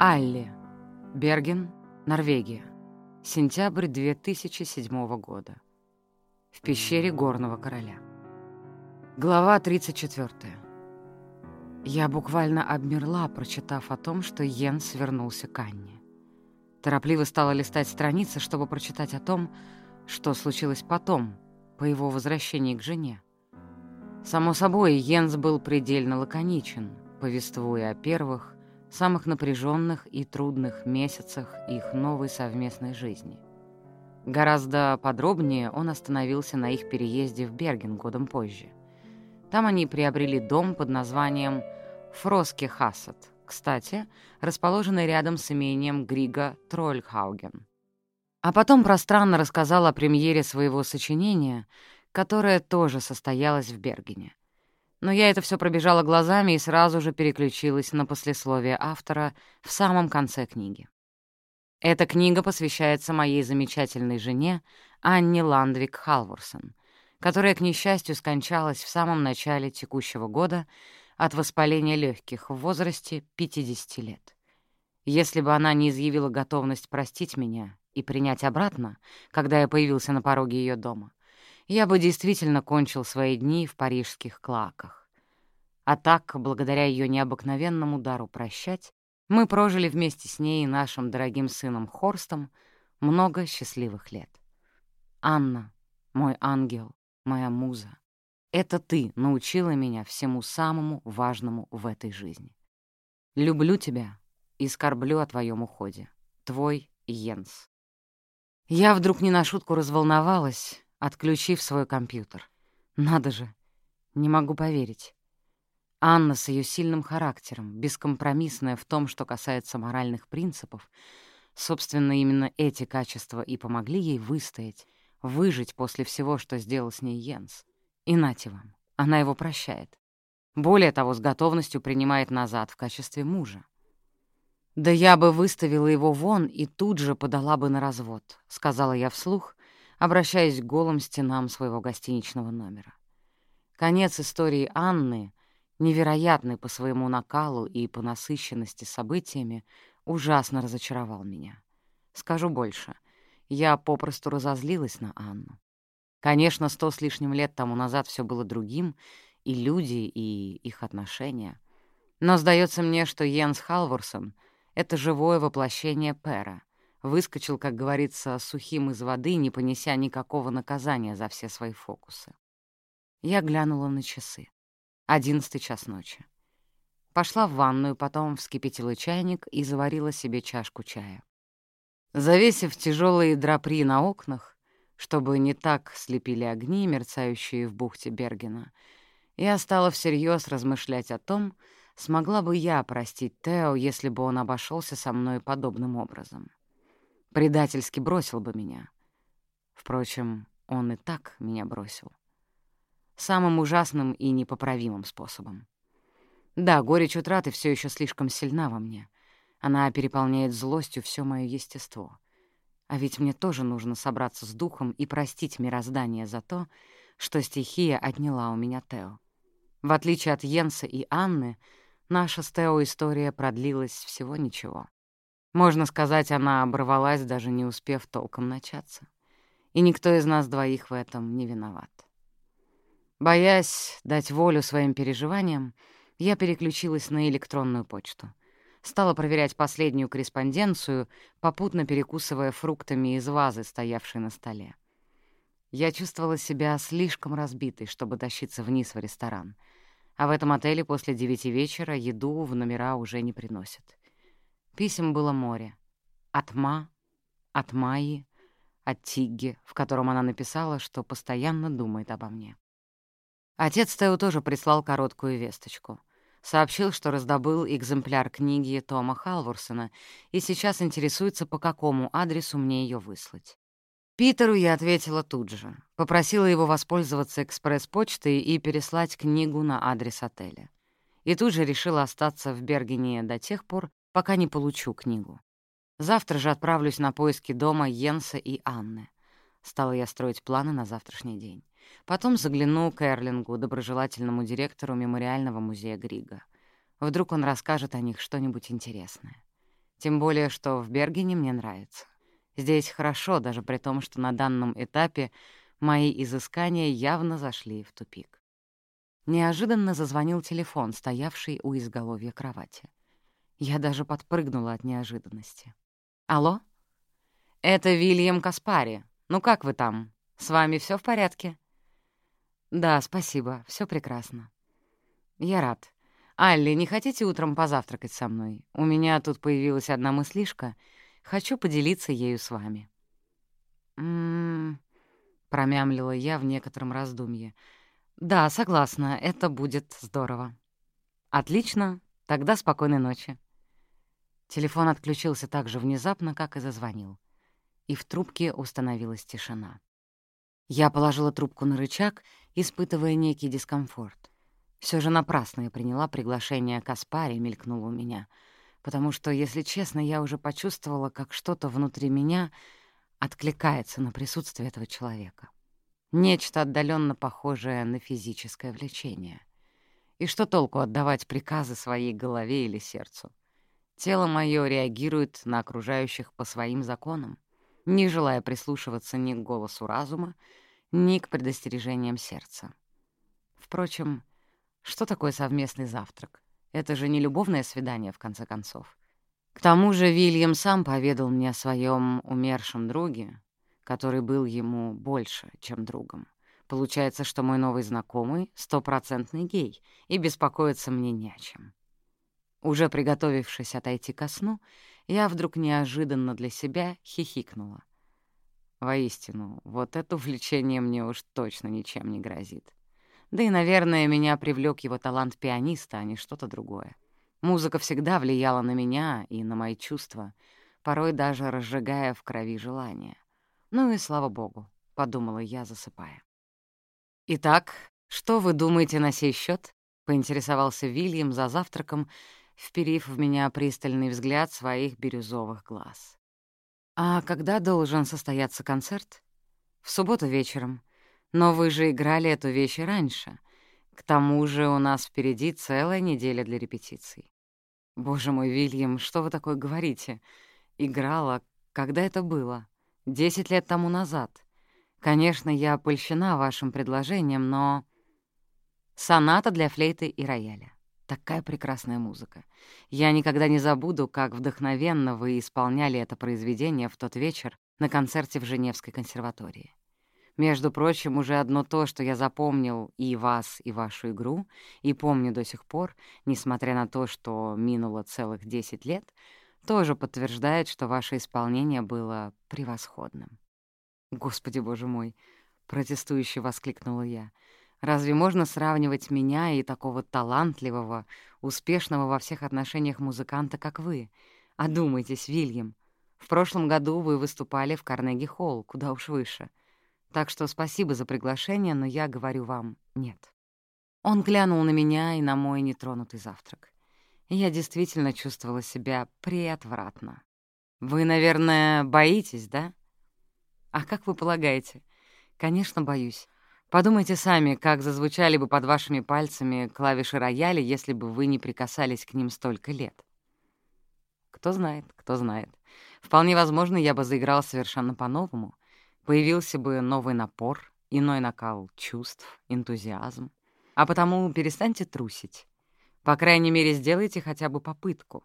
Алли. Берген, Норвегия. Сентябрь 2007 года. В пещере Горного Короля. Глава 34. Я буквально обмерла, прочитав о том, что Йенс вернулся к Анне. Торопливо стала листать страницы, чтобы прочитать о том, что случилось потом, по его возвращении к жене. Само собой, Йенс был предельно лаконичен, повествуя о первых, самых напряженных и трудных месяцах их новой совместной жизни. Гораздо подробнее он остановился на их переезде в Берген годом позже. Там они приобрели дом под названием Фроски Хассет, кстати, расположенный рядом с имением Грига Трольхауген. А потом пространно рассказал о премьере своего сочинения, которое тоже состоялось в Бергене. Но я это все пробежала глазами и сразу же переключилась на послесловие автора в самом конце книги. Эта книга посвящается моей замечательной жене Анне Ландвик Халворсон, которая, к несчастью, скончалась в самом начале текущего года от воспаления легких в возрасте 50 лет. Если бы она не изъявила готовность простить меня и принять обратно, когда я появился на пороге ее дома, я бы действительно кончил свои дни в парижских клаках. А так, благодаря ее необыкновенному дару прощать, мы прожили вместе с ней и нашим дорогим сыном Хорстом много счастливых лет. Анна, мой ангел, моя муза, это ты научила меня всему самому важному в этой жизни. Люблю тебя и скорблю о твоем уходе. Твой Йенс. Я вдруг не на шутку разволновалась, отключив свой компьютер. Надо же, не могу поверить. Анна с ее сильным характером, бескомпромиссная в том, что касается моральных принципов, собственно, именно эти качества и помогли ей выстоять, выжить после всего, что сделал с ней Йенс. И нате вам, она его прощает. Более того, с готовностью принимает назад в качестве мужа. «Да я бы выставила его вон и тут же подала бы на развод», — сказала я вслух, обращаясь к голым стенам своего гостиничного номера. Конец истории Анны, невероятный по своему накалу и по насыщенности событиями, ужасно разочаровал меня. Скажу больше, я попросту разозлилась на Анну. Конечно, сто с лишним лет тому назад все было другим, и люди, и их отношения. Но сдается мне, что Йенс Халворсон — это живое воплощение Пера, выскочил, как говорится, сухим из воды, не понеся никакого наказания за все свои фокусы. Я глянула на часы. Одиннадцатый час ночи. Пошла в ванную, потом вскипятила чайник и заварила себе чашку чая. Завесив тяжелые драпри на окнах, чтобы не так слепили огни, мерцающие в бухте Бергена, я стала всерьез размышлять о том, смогла бы я простить Тео, если бы он обошелся со мной подобным образом предательски бросил бы меня. Впрочем, он и так меня бросил. Самым ужасным и непоправимым способом. Да, горечь утраты все еще слишком сильна во мне. Она переполняет злостью все мое естество. А ведь мне тоже нужно собраться с духом и простить мироздание за то, что стихия отняла у меня Тео. В отличие от Йенса и Анны, наша с Тео история продлилась всего ничего. Можно сказать, она оборвалась, даже не успев толком начаться. И никто из нас двоих в этом не виноват. Боясь дать волю своим переживаниям, я переключилась на электронную почту. Стала проверять последнюю корреспонденцию, попутно перекусывая фруктами из вазы, стоявшей на столе. Я чувствовала себя слишком разбитой, чтобы тащиться вниз в ресторан. А в этом отеле после девяти вечера еду в номера уже не приносят. Писем было море. От Ма, от Майи, от Тигги, в котором она написала, что постоянно думает обо мне. Отец Тео тоже прислал короткую весточку. Сообщил, что раздобыл экземпляр книги Тома Халворсона и сейчас интересуется, по какому адресу мне ее выслать. Питеру я ответила тут же. Попросила его воспользоваться экспресс-почтой и переслать книгу на адрес отеля. И тут же решила остаться в Бергене до тех пор, пока не получу книгу. Завтра же отправлюсь на поиски дома Йенса и Анны. Стала я строить планы на завтрашний день. Потом загляну к Эрлингу, доброжелательному директору мемориального музея Грига. Вдруг он расскажет о них что-нибудь интересное. Тем более, что в Бергене мне нравится. Здесь хорошо, даже при том, что на данном этапе мои изыскания явно зашли в тупик. Неожиданно зазвонил телефон, стоявший у изголовья кровати. Я даже подпрыгнула от неожиданности. «Алло? Это Вильям Каспари. Ну как вы там? С вами все в порядке?» «Да, спасибо, все прекрасно». «Я рад. Алли, не хотите утром позавтракать со мной? У меня тут появилась одна мыслишка. Хочу поделиться ею с вами». «М-м-м», промямлила я в некотором раздумье. «Да, согласна, это будет здорово». «Отлично, тогда спокойной ночи». Телефон отключился так же внезапно, как и зазвонил. И в трубке установилась тишина. Я положила трубку на рычаг, испытывая некий дискомфорт. Все же напрасно я приняла приглашение Каспари, мелькнуло у меня, потому что, если честно, я уже почувствовала, как что-то внутри меня откликается на присутствие этого человека. Нечто отдаленно похожее на физическое влечение. И что толку отдавать приказы своей голове или сердцу? Тело мое реагирует на окружающих по своим законам, не желая прислушиваться ни к голосу разума, ни к предостережениям сердца. Впрочем, что такое совместный завтрак? Это же не любовное свидание, в конце концов. К тому же Вильям сам поведал мне о своем умершем друге, который был ему больше, чем другом. Получается, что мой новый знакомый — стопроцентный гей, и беспокоиться мне не о чем. Уже приготовившись отойти ко сну, я вдруг неожиданно для себя хихикнула. Воистину, вот это увлечение мне уж точно ничем не грозит. Да и, наверное, меня привлек его талант пианиста, а не что-то другое. Музыка всегда влияла на меня и на мои чувства, порой даже разжигая в крови желание. Ну и слава богу, — подумала я, засыпая. «Итак, что вы думаете на сей счет? поинтересовался Вильям за завтраком, вперив в меня пристальный взгляд своих бирюзовых глаз. «А когда должен состояться концерт?» «В субботу вечером. Но вы же играли эту вещь раньше. К тому же у нас впереди целая неделя для репетиций». «Боже мой, Вильям, что вы такое говорите? Играла. Когда это было?» Десять лет тому назад. Конечно, я польщена вашим предложением, но... Соната для флейты и рояля. Такая прекрасная музыка. Я никогда не забуду, как вдохновенно вы исполняли это произведение в тот вечер на концерте в Женевской консерватории. Между прочим, уже одно то, что я запомнил и вас, и вашу игру, и помню до сих пор, несмотря на то, что минуло целых десять лет — тоже подтверждает, что ваше исполнение было превосходным. «Господи, боже мой!» — протестующе воскликнула я. «Разве можно сравнивать меня и такого талантливого, успешного во всех отношениях музыканта, как вы? Одумайтесь, Вильям. В прошлом году вы выступали в Карнеги-холл, куда уж выше. Так что спасибо за приглашение, но я говорю вам «нет». Он глянул на меня и на мой нетронутый завтрак я действительно чувствовала себя приотвратно. «Вы, наверное, боитесь, да?» «А как вы полагаете?» «Конечно, боюсь. Подумайте сами, как зазвучали бы под вашими пальцами клавиши рояля, если бы вы не прикасались к ним столько лет. Кто знает, кто знает. Вполне возможно, я бы заиграл совершенно по-новому. Появился бы новый напор, иной накал чувств, энтузиазм. А потому перестаньте трусить. По крайней мере, сделайте хотя бы попытку.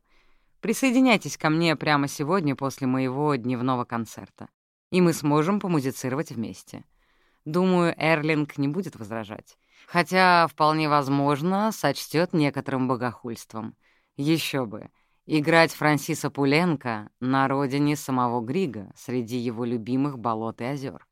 Присоединяйтесь ко мне прямо сегодня после моего дневного концерта, и мы сможем помузицировать вместе. Думаю, Эрлинг не будет возражать. Хотя, вполне возможно, сочтет некоторым богохульством. Еще бы. Играть Франсиса Пуленко на родине самого Грига, среди его любимых болот и озер.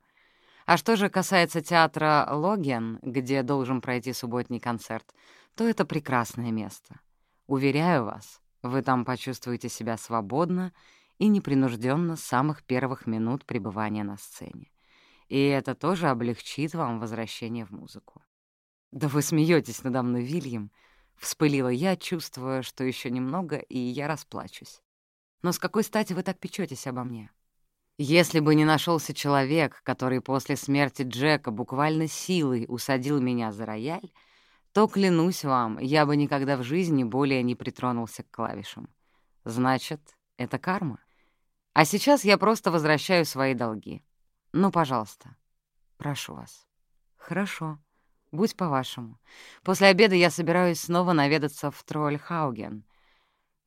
А что же касается театра «Логен», где должен пройти субботний концерт, то это прекрасное место. Уверяю вас, вы там почувствуете себя свободно и непринужденно с самых первых минут пребывания на сцене. И это тоже облегчит вам возвращение в музыку. «Да вы смеетесь надо мной, Вильям!» — вспылила я, чувствуя, что еще немного, и я расплачусь. «Но с какой стати вы так печетесь обо мне?» Если бы не нашелся человек, который после смерти Джека буквально силой усадил меня за рояль, то, клянусь вам, я бы никогда в жизни более не притронулся к клавишам. Значит, Это карма. А сейчас я просто возвращаю свои долги. Ну, пожалуйста, прошу вас. Хорошо, будь по-вашему. После обеда я собираюсь снова наведаться в Трольхауген.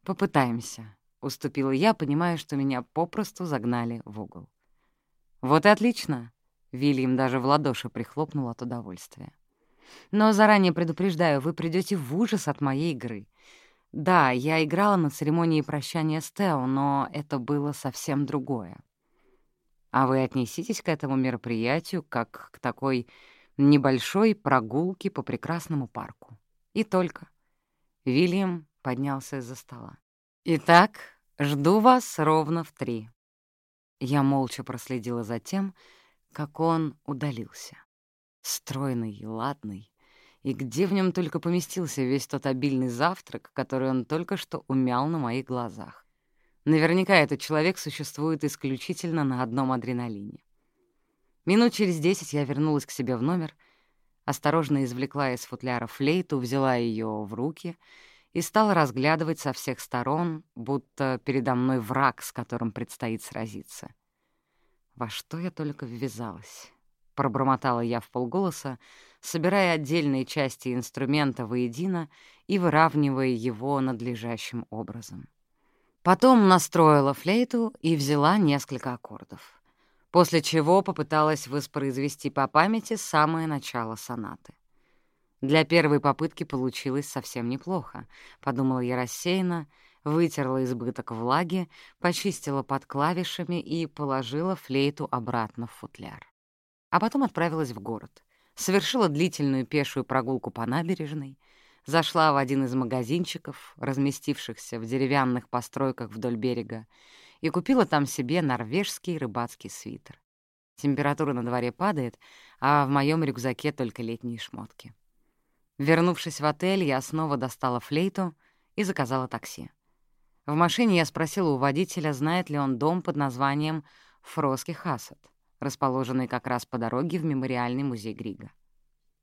Попытаемся, — уступила я, понимая, что меня попросту загнали в угол. Вот и отлично. Вильям даже в ладоши прихлопнул от удовольствия. Но заранее предупреждаю, вы придете в ужас от моей игры. Да, я играла на церемонии прощания с Тео, но это было совсем другое. А вы отнеситесь к этому мероприятию как к такой небольшой прогулке по прекрасному парку. И только. Вильям поднялся из-за стола. «Итак, жду вас ровно в три». Я молча проследила за тем, как он удалился. Стройный ладный, и где в нем только поместился весь тот обильный завтрак, который он только что умял на моих глазах. Наверняка этот человек существует исключительно на одном адреналине. Минут через десять я вернулась к себе в номер, осторожно извлекла из футляра флейту, взяла ее в руки и стала разглядывать со всех сторон, будто передо мной враг, с которым предстоит сразиться. Во что я только ввязалась? — пробормотала я в полголоса, собирая отдельные части инструмента воедино и выравнивая его надлежащим образом. Потом настроила флейту и взяла несколько аккордов, после чего попыталась воспроизвести по памяти самое начало сонаты. Для первой попытки получилось совсем неплохо, подумала я рассеянно, вытерла избыток влаги, почистила под клавишами и положила флейту обратно в футляр а потом отправилась в город. Совершила длительную пешую прогулку по набережной, зашла в один из магазинчиков, разместившихся в деревянных постройках вдоль берега, и купила там себе норвежский рыбацкий свитер. Температура на дворе падает, а в моем рюкзаке только летние шмотки. Вернувшись в отель, я снова достала флейту и заказала такси. В машине я спросила у водителя, знает ли он дом под названием Фроски Хасад расположенный как раз по дороге в мемориальный музей Грига.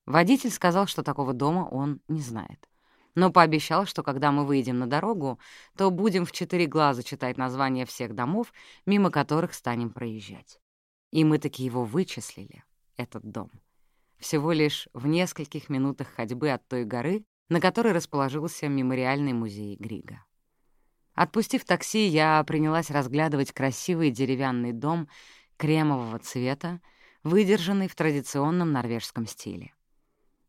Водитель сказал, что такого дома он не знает. Но пообещал, что когда мы выйдем на дорогу, то будем в четыре глаза читать названия всех домов, мимо которых станем проезжать. И мы таки его вычислили, этот дом. Всего лишь в нескольких минутах ходьбы от той горы, на которой расположился мемориальный музей Грига. Отпустив такси, я принялась разглядывать красивый деревянный дом кремового цвета, выдержанный в традиционном норвежском стиле.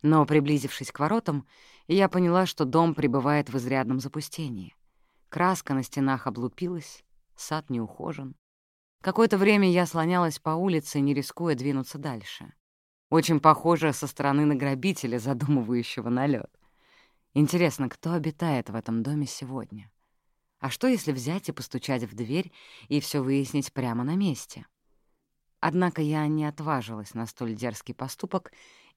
Но, приблизившись к воротам, я поняла, что дом пребывает в изрядном запустении. Краска на стенах облупилась, сад не ухожен. Какое-то время я слонялась по улице, не рискуя двинуться дальше. Очень похоже со стороны на грабителя, задумывающего налет. Интересно, кто обитает в этом доме сегодня? А что, если взять и постучать в дверь и все выяснить прямо на месте? Однако я не отважилась на столь дерзкий поступок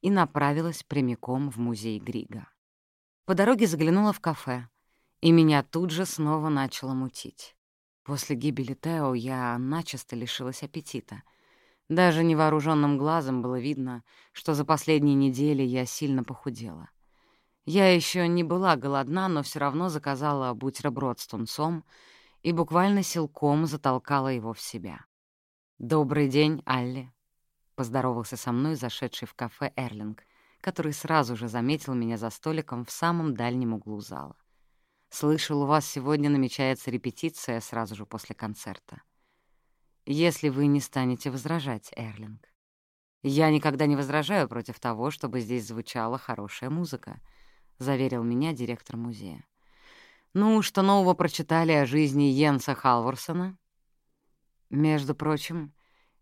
и направилась прямиком в музей Грига. По дороге заглянула в кафе, и меня тут же снова начало мутить. После гибели Тео я начисто лишилась аппетита. Даже невооруженным глазом было видно, что за последние недели я сильно похудела. Я еще не была голодна, но все равно заказала бутерброд с тунцом и буквально силком затолкала его в себя. «Добрый день, Алли», — поздоровался со мной зашедший в кафе Эрлинг, который сразу же заметил меня за столиком в самом дальнем углу зала. «Слышал, у вас сегодня намечается репетиция сразу же после концерта. Если вы не станете возражать, Эрлинг». «Я никогда не возражаю против того, чтобы здесь звучала хорошая музыка», — заверил меня директор музея. «Ну, что нового прочитали о жизни Йенса Халворсона?» Между прочим,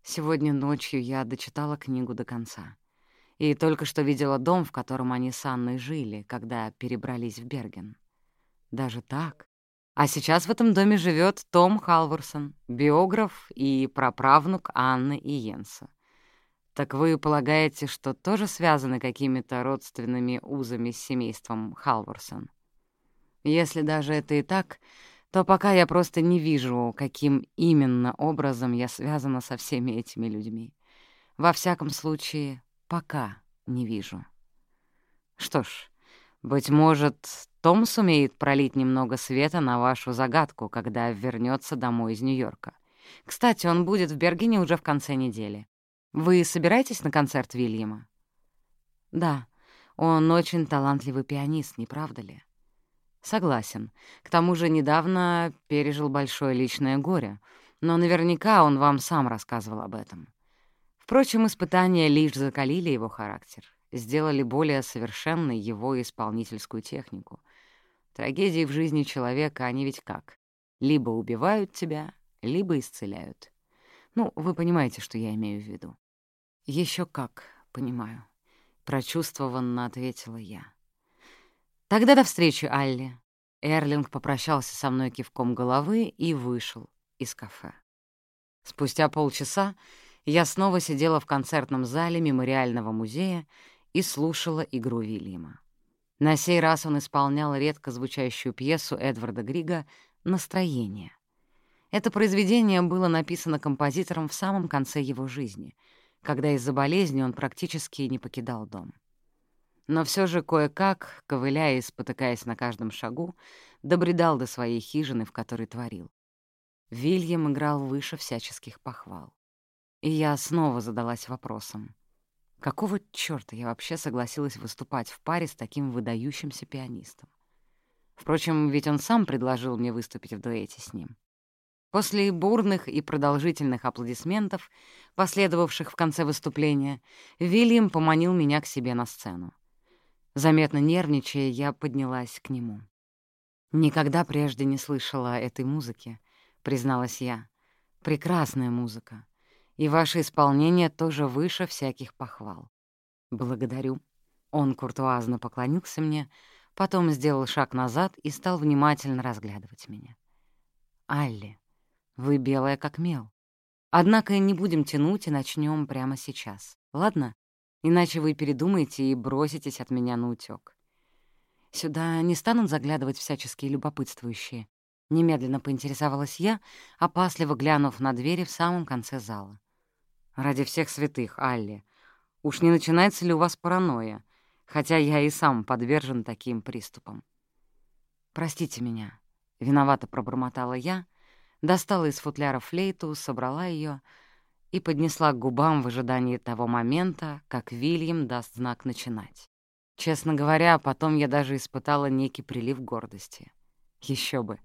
сегодня ночью я дочитала книгу до конца. И только что видела дом, в котором они с Анной жили, когда перебрались в Берген. Даже так? А сейчас в этом доме живет Том Халворсон, биограф и праправнук Анны и Йенса. Так вы полагаете, что тоже связаны какими-то родственными узами с семейством Халворсон? Если даже это и так, то пока я просто не вижу, каким именно образом я связана со всеми этими людьми. Во всяком случае, пока не вижу. Что ж, быть может, Том сумеет пролить немного света на вашу загадку, когда вернется домой из Нью-Йорка. Кстати, он будет в Бергене уже в конце недели. Вы собираетесь на концерт Вильяма? Да, он очень талантливый пианист, не правда ли? Согласен. К тому же недавно пережил большое личное горе, но наверняка он вам сам рассказывал об этом. Впрочем, испытания лишь закалили его характер, сделали более совершенной его исполнительскую технику. Трагедии в жизни человека, они ведь как? Либо убивают тебя, либо исцеляют. Ну, вы понимаете, что я имею в виду. Еще как, понимаю. Прочувствованно ответила я. Тогда до встречи, Алли. Эрлинг попрощался со мной кивком головы и вышел из кафе. Спустя полчаса я снова сидела в концертном зале мемориального музея и слушала игру Вильяма. На сей раз он исполнял редко звучащую пьесу Эдварда Грига «Настроение». Это произведение было написано композитором в самом конце его жизни, когда из-за болезни он практически не покидал дом. Но все же кое-как, ковыляя и спотыкаясь на каждом шагу, добредал до своей хижины, в которой творил. Вильям играл выше всяческих похвал. И я снова задалась вопросом, какого чёрта я вообще согласилась выступать в паре с таким выдающимся пианистом? Впрочем, ведь он сам предложил мне выступить в дуэте с ним. После бурных и продолжительных аплодисментов, последовавших в конце выступления, Вильям поманил меня к себе на сцену. Заметно нервничая, я поднялась к нему. «Никогда прежде не слышала этой музыки», — призналась я. «Прекрасная музыка. И ваше исполнение тоже выше всяких похвал». «Благодарю». Он куртуазно поклонился мне, потом сделал шаг назад и стал внимательно разглядывать меня. «Алли, вы белая как мел. Однако не будем тянуть и начнем прямо сейчас. Ладно? Иначе вы передумаете и броситесь от меня на утёк. Сюда не станут заглядывать всяческие любопытствующие. Немедленно поинтересовалась я, опасливо глянув на двери в самом конце зала. «Ради всех святых, Алли, уж не начинается ли у вас паранойя, хотя я и сам подвержен таким приступам?» «Простите меня», — виновато пробормотала я, достала из футляра флейту, собрала ее и поднесла к губам в ожидании того момента, как Вильям даст знак начинать. Честно говоря, потом я даже испытала некий прилив гордости. Еще бы,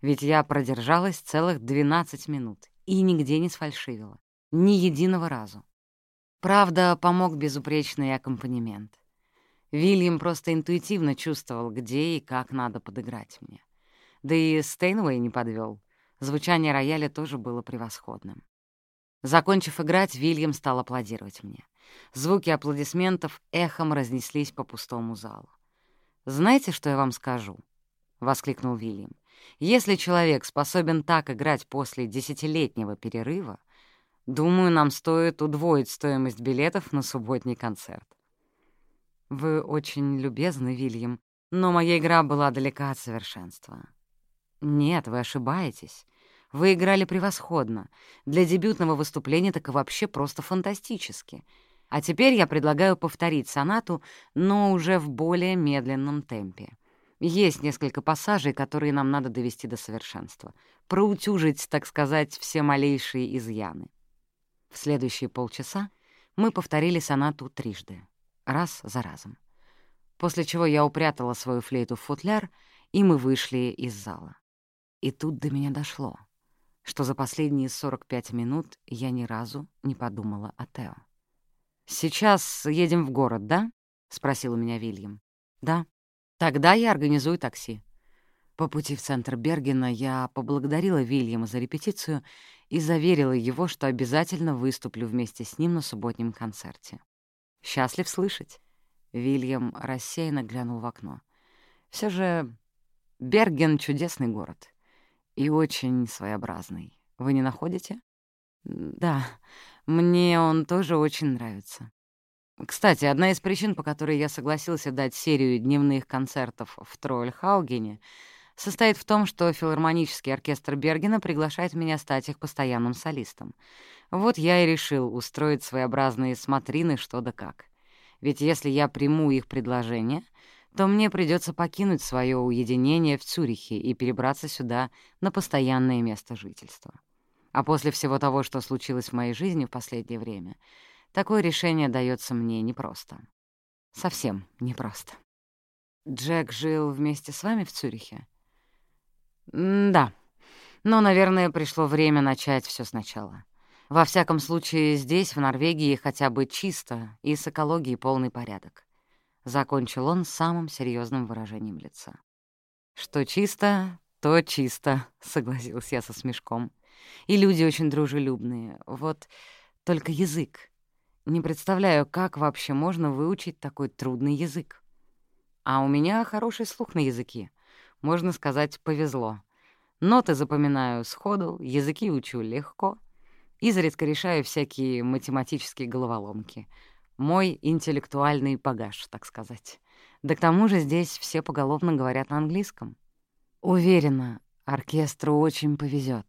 ведь я продержалась целых 12 минут и нигде не сфальшивила, ни единого разу. Правда, помог безупречный аккомпанемент. Вильям просто интуитивно чувствовал, где и как надо подыграть мне. Да и Стейнвей не подвел. Звучание рояля тоже было превосходным. Закончив играть, Вильям стал аплодировать мне. Звуки аплодисментов эхом разнеслись по пустому залу. «Знаете, что я вам скажу?» — воскликнул Вильям. «Если человек способен так играть после десятилетнего перерыва, думаю, нам стоит удвоить стоимость билетов на субботний концерт». «Вы очень любезны, Вильям, но моя игра была далека от совершенства». «Нет, вы ошибаетесь. Вы играли превосходно. Для дебютного выступления так и вообще просто фантастически. А теперь я предлагаю повторить сонату, но уже в более медленном темпе. Есть несколько пассажей, которые нам надо довести до совершенства. Проутюжить, так сказать, все малейшие изъяны. В следующие полчаса мы повторили сонату трижды, раз за разом. После чего я упрятала свою флейту в футляр, и мы вышли из зала. И тут до меня дошло — что за последние 45 минут я ни разу не подумала о Тео. «Сейчас едем в город, да?» — спросил у меня Вильям. «Да. Тогда я организую такси». По пути в центр Бергена я поблагодарила Вильяма за репетицию и заверила его, что обязательно выступлю вместе с ним на субботнем концерте. «Счастлив слышать». Вильям рассеянно глянул в окно. Все же Берген — чудесный город и очень своеобразный. Вы не находите? Да, мне он тоже очень нравится. Кстати, одна из причин, по которой я согласился дать серию дневных концертов в Тройльхаугене, состоит в том, что филармонический оркестр Бергена приглашает меня стать их постоянным солистом. Вот я и решил устроить своеобразные смотрины что да как. Ведь если я приму их предложение, то мне придется покинуть свое уединение в Цюрихе и перебраться сюда на постоянное место жительства. А после всего того, что случилось в моей жизни в последнее время, такое решение дается мне непросто. Совсем непросто. Джек жил вместе с вами в Цюрихе? да. Но, наверное, пришло время начать все сначала. Во всяком случае, здесь, в Норвегии, хотя бы чисто и с экологией полный порядок. Закончил он самым серьезным выражением лица. «Что чисто, то чисто», — согласился я со смешком. «И люди очень дружелюбные. Вот только язык. Не представляю, как вообще можно выучить такой трудный язык. А у меня хороший слух на языки. Можно сказать, повезло. Ноты запоминаю сходу, языки учу легко — изредка решаю всякие математические головоломки. Мой интеллектуальный багаж, так сказать. Да к тому же здесь все поголовно говорят на английском. Уверена, оркестру очень повезет,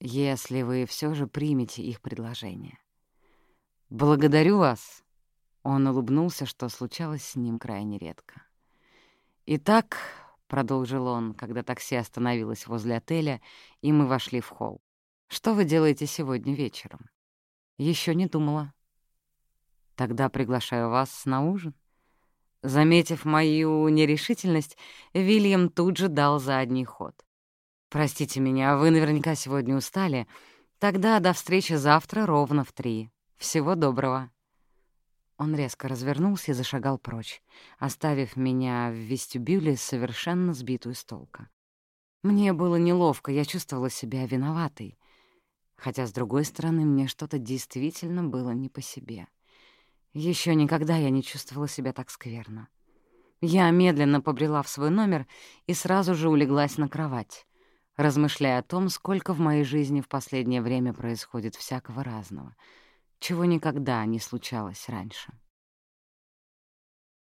если вы все же примете их предложение. «Благодарю вас!» Он улыбнулся, что случалось с ним крайне редко. «Итак», — продолжил он, когда такси остановилось возле отеля, и мы вошли в холл, что вы делаете сегодня вечером? Еще не думала. Тогда приглашаю вас на ужин. Заметив мою нерешительность, Вильям тут же дал задний ход. «Простите меня, вы наверняка сегодня устали. Тогда до встречи завтра ровно в три. Всего доброго». Он резко развернулся и зашагал прочь, оставив меня в вестибюле совершенно сбитую с толка. Мне было неловко, я чувствовала себя виноватой хотя, с другой стороны, мне что-то действительно было не по себе. Еще никогда я не чувствовала себя так скверно. Я медленно побрела в свой номер и сразу же улеглась на кровать, размышляя о том, сколько в моей жизни в последнее время происходит всякого разного, чего никогда не случалось раньше.